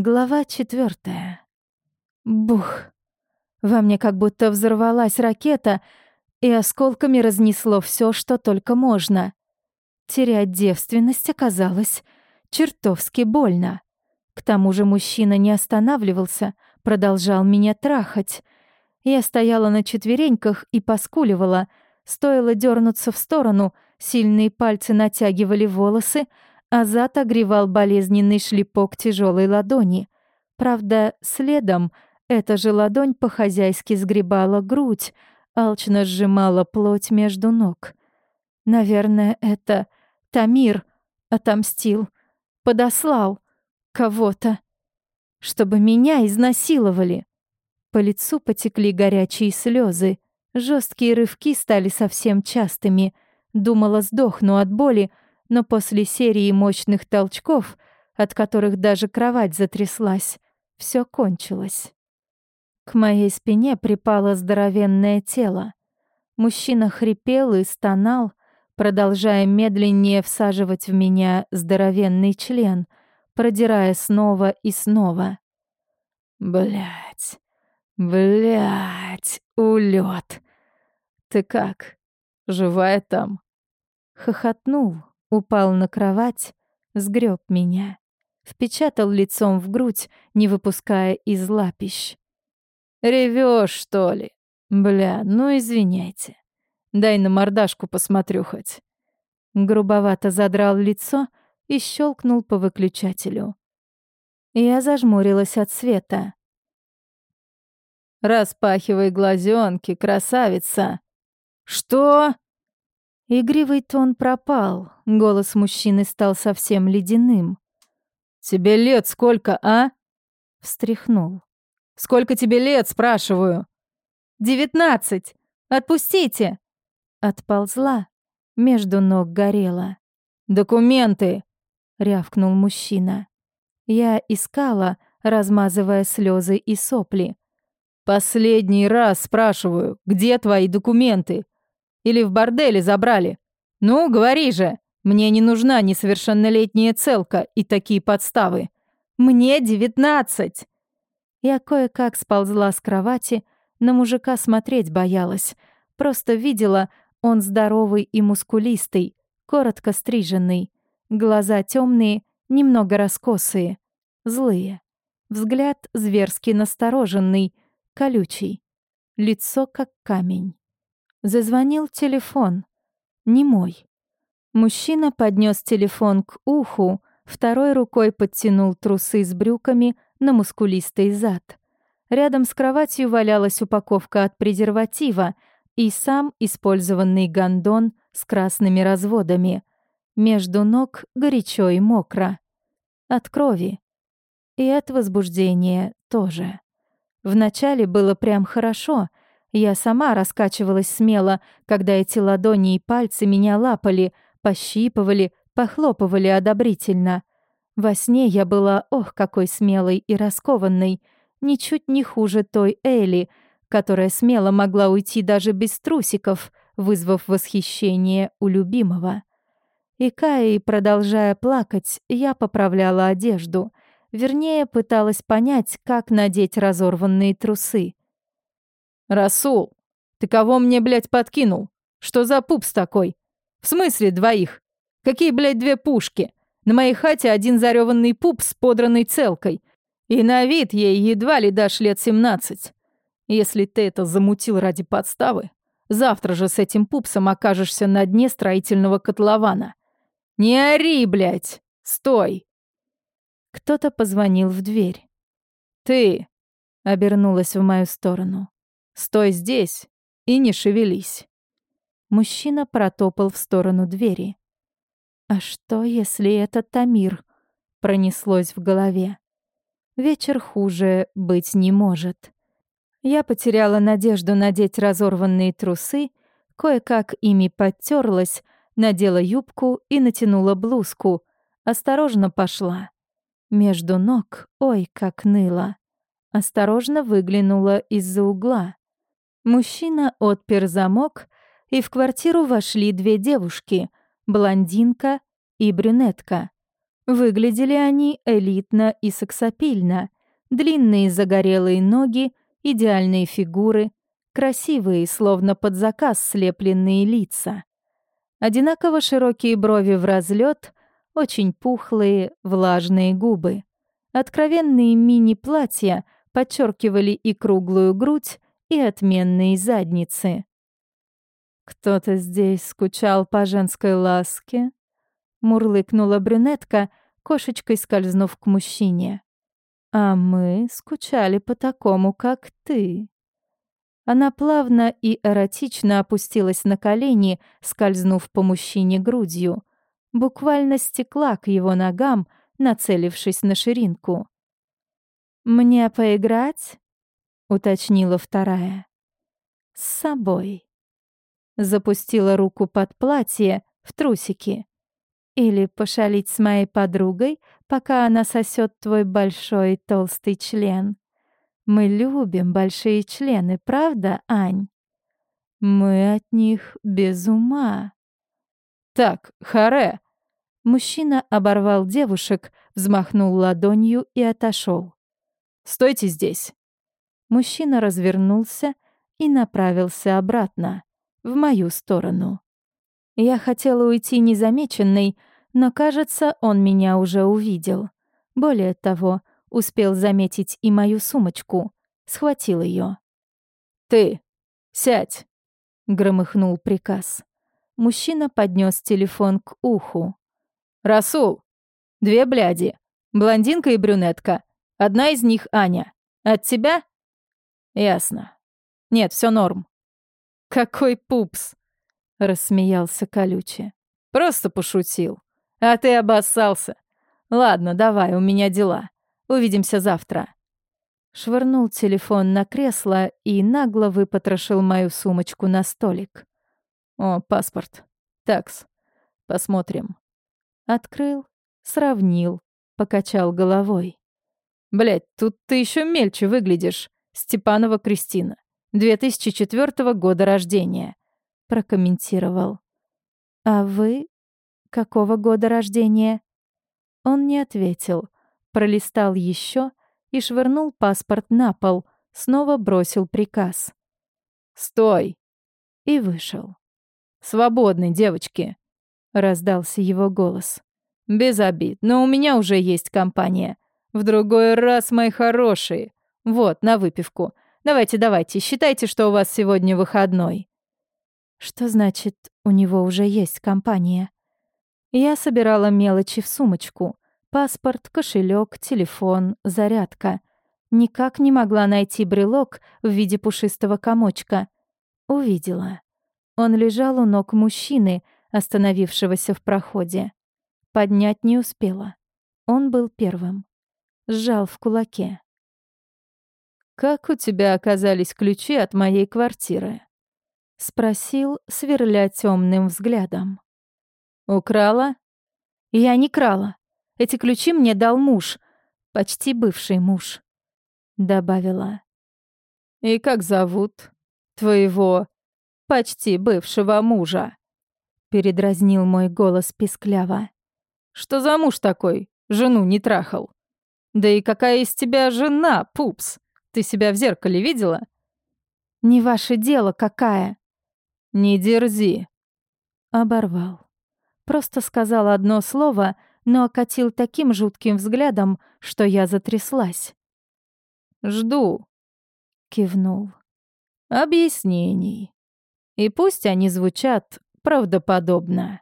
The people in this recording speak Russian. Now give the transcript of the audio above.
Глава четвертая. Бух. Во мне как будто взорвалась ракета, и осколками разнесло все, что только можно. Терять девственность оказалось чертовски больно. К тому же мужчина не останавливался, продолжал меня трахать. Я стояла на четвереньках и поскуливала. Стоило дернуться в сторону, сильные пальцы натягивали волосы, а зад огревал болезненный шлепок тяжелой ладони. Правда, следом эта же ладонь по-хозяйски сгребала грудь, алчно сжимала плоть между ног. Наверное, это Тамир отомстил, подослал кого-то, чтобы меня изнасиловали. По лицу потекли горячие слезы, жесткие рывки стали совсем частыми. Думала, сдохну от боли, но после серии мощных толчков, от которых даже кровать затряслась, все кончилось. К моей спине припало здоровенное тело. Мужчина хрипел и стонал, продолжая медленнее всаживать в меня здоровенный член, продирая снова и снова. Блять, блять, улет. Ты как? Живая там? Хохотнул, Упал на кровать, сгреб меня. Впечатал лицом в грудь, не выпуская из лапищ. Ревешь, что ли? Бля, ну извиняйте. Дай на мордашку посмотрю хоть. Грубовато задрал лицо и щелкнул по выключателю. Я зажмурилась от света. «Распахивай глазенки, красавица!» «Что?» Игривый тон пропал, голос мужчины стал совсем ледяным. «Тебе лет сколько, а?» Встряхнул. «Сколько тебе лет, спрашиваю?» «Девятнадцать! Отпустите!» Отползла, между ног горела. «Документы!» — рявкнул мужчина. Я искала, размазывая слезы и сопли. «Последний раз спрашиваю, где твои документы? Или в борделе забрали? Ну, говори же. Мне не нужна несовершеннолетняя целка и такие подставы. Мне девятнадцать!» Я кое-как сползла с кровати, на мужика смотреть боялась. Просто видела, он здоровый и мускулистый, коротко стриженный. Глаза темные, немного раскосые, злые. Взгляд зверски настороженный, колючий. Лицо как камень. Зазвонил телефон. Не мой. Мужчина поднес телефон к уху, второй рукой подтянул трусы с брюками на мускулистый зад. Рядом с кроватью валялась упаковка от презерватива и сам использованный гондон с красными разводами. Между ног горячо и мокро. От крови. И от возбуждения тоже. Вначале было прям хорошо — я сама раскачивалась смело, когда эти ладони и пальцы меня лапали, пощипывали, похлопывали одобрительно. Во сне я была, ох, какой смелой и раскованной, ничуть не хуже той Элли, которая смело могла уйти даже без трусиков, вызвав восхищение у любимого. И Каи, продолжая плакать, я поправляла одежду. Вернее, пыталась понять, как надеть разорванные трусы. «Расул, ты кого мне, блядь, подкинул? Что за пупс такой? В смысле двоих? Какие, блядь, две пушки? На моей хате один зареванный пуп с подранной целкой. И на вид ей едва ли дашь лет семнадцать. Если ты это замутил ради подставы, завтра же с этим пупсом окажешься на дне строительного котлована. Не ори, блядь! Стой!» Кто-то позвонил в дверь. «Ты!» — обернулась в мою сторону. Стой здесь и не шевелись. Мужчина протопал в сторону двери. А что, если это Тамир? Пронеслось в голове. Вечер хуже быть не может. Я потеряла надежду надеть разорванные трусы, кое-как ими подтерлась, надела юбку и натянула блузку. Осторожно пошла. Между ног, ой, как ныло. Осторожно выглянула из-за угла. Мужчина отпер замок, и в квартиру вошли две девушки — блондинка и брюнетка. Выглядели они элитно и сексапильно. Длинные загорелые ноги, идеальные фигуры, красивые, словно под заказ слепленные лица. Одинаково широкие брови в разлет, очень пухлые, влажные губы. Откровенные мини-платья подчеркивали и круглую грудь, и отменные задницы. «Кто-то здесь скучал по женской ласке?» — мурлыкнула брюнетка, кошечкой скользнув к мужчине. «А мы скучали по такому, как ты». Она плавно и эротично опустилась на колени, скользнув по мужчине грудью. Буквально стекла к его ногам, нацелившись на ширинку. «Мне поиграть?» — уточнила вторая. «С собой». Запустила руку под платье, в трусики. «Или пошалить с моей подругой, пока она сосет твой большой толстый член». Мы любим большие члены, правда, Ань? Мы от них без ума. Так, харе. Мужчина оборвал девушек, взмахнул ладонью и отошел. Стойте здесь. Мужчина развернулся и направился обратно, в мою сторону. Я хотела уйти незамеченной, но, кажется, он меня уже увидел. Более того, Успел заметить и мою сумочку. Схватил ее. «Ты! Сядь!» — громыхнул приказ. Мужчина поднес телефон к уху. «Расул! Две бляди. Блондинка и брюнетка. Одна из них Аня. От тебя?» «Ясно. Нет, все норм». «Какой пупс!» — рассмеялся колюче. «Просто пошутил. А ты обоссался. Ладно, давай, у меня дела. Увидимся завтра». Швырнул телефон на кресло и нагло выпотрошил мою сумочку на столик. «О, паспорт. Такс. Посмотрим». Открыл, сравнил, покачал головой. Блять, тут ты еще мельче выглядишь. Степанова Кристина. 2004 года рождения», — прокомментировал. «А вы? Какого года рождения?» Он не ответил, пролистал еще и швырнул паспорт на пол, снова бросил приказ. «Стой!» и вышел. «Свободны, девочки!» — раздался его голос. «Без обид, но у меня уже есть компания. В другой раз, мои хорошие. Вот, на выпивку. Давайте, давайте, считайте, что у вас сегодня выходной». Что значит, у него уже есть компания? Я собирала мелочи в сумочку — Паспорт, кошелек, телефон, зарядка. Никак не могла найти брелок в виде пушистого комочка. Увидела. Он лежал у ног мужчины, остановившегося в проходе. Поднять не успела. Он был первым. Сжал в кулаке. «Как у тебя оказались ключи от моей квартиры?» — спросил, сверля темным взглядом. «Украла?» «Я не крала. Эти ключи мне дал муж, почти бывший муж», — добавила. «И как зовут твоего почти бывшего мужа?» — передразнил мой голос пискляво. «Что за муж такой? Жену не трахал. Да и какая из тебя жена, пупс? Ты себя в зеркале видела?» «Не ваше дело, какая?» «Не дерзи», — оборвал. Просто сказал одно слово — но окатил таким жутким взглядом, что я затряслась. «Жду», — кивнул. «Объяснений. И пусть они звучат правдоподобно».